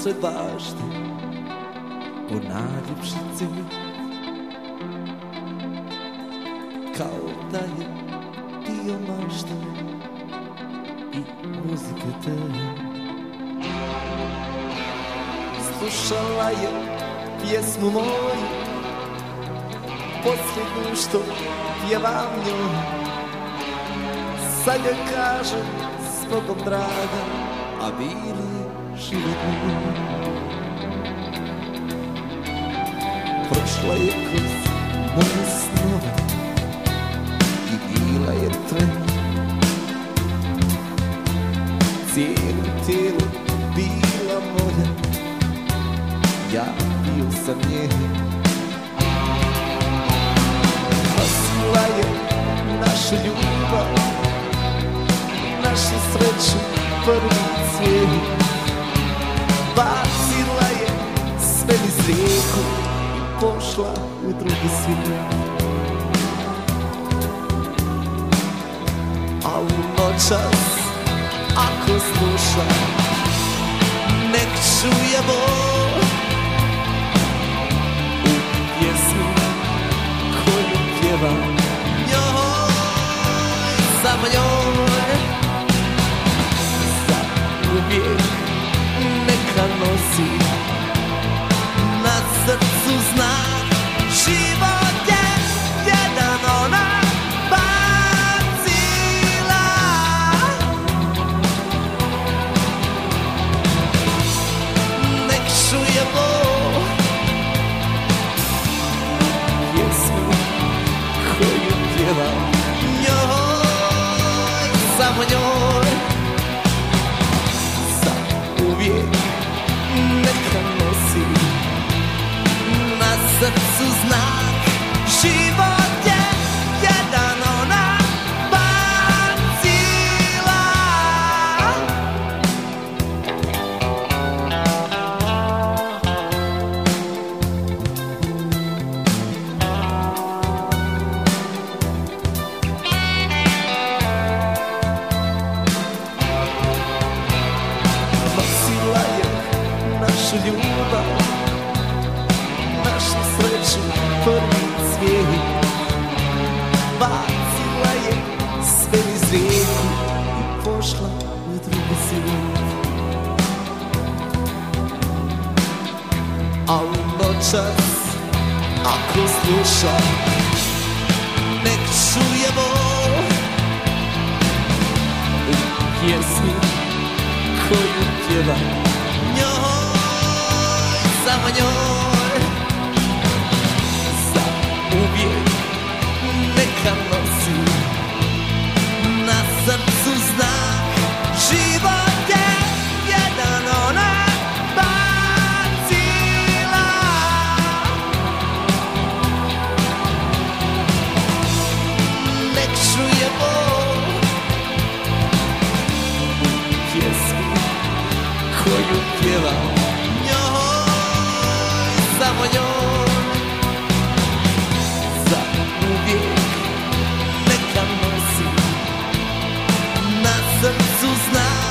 ustradaste Ponali wszyscy Kałdaje Ty ją masz tam I muzike te. Slušala je pjesmu moju Posljednju što pjevam njoj. Sad joj kažem s Bogom draga A bilo je život moj. Prošla je kroz moje snove Ja bio sam njen. Nosila je našu ljubav Našu sreću prvi cvijet Bacila je sve niz rijeku I pošla u drugi svijet. A u noćas ako sluša Nek nosi Na srcu znak našu ljubav Našu sreću prvi cvijet. Bacila je sve niz rijeku I pošla u drugi svijet. A u noćas ako sluša Nek čuje bol U pjesmi koju pjevam Njoj, samo uznať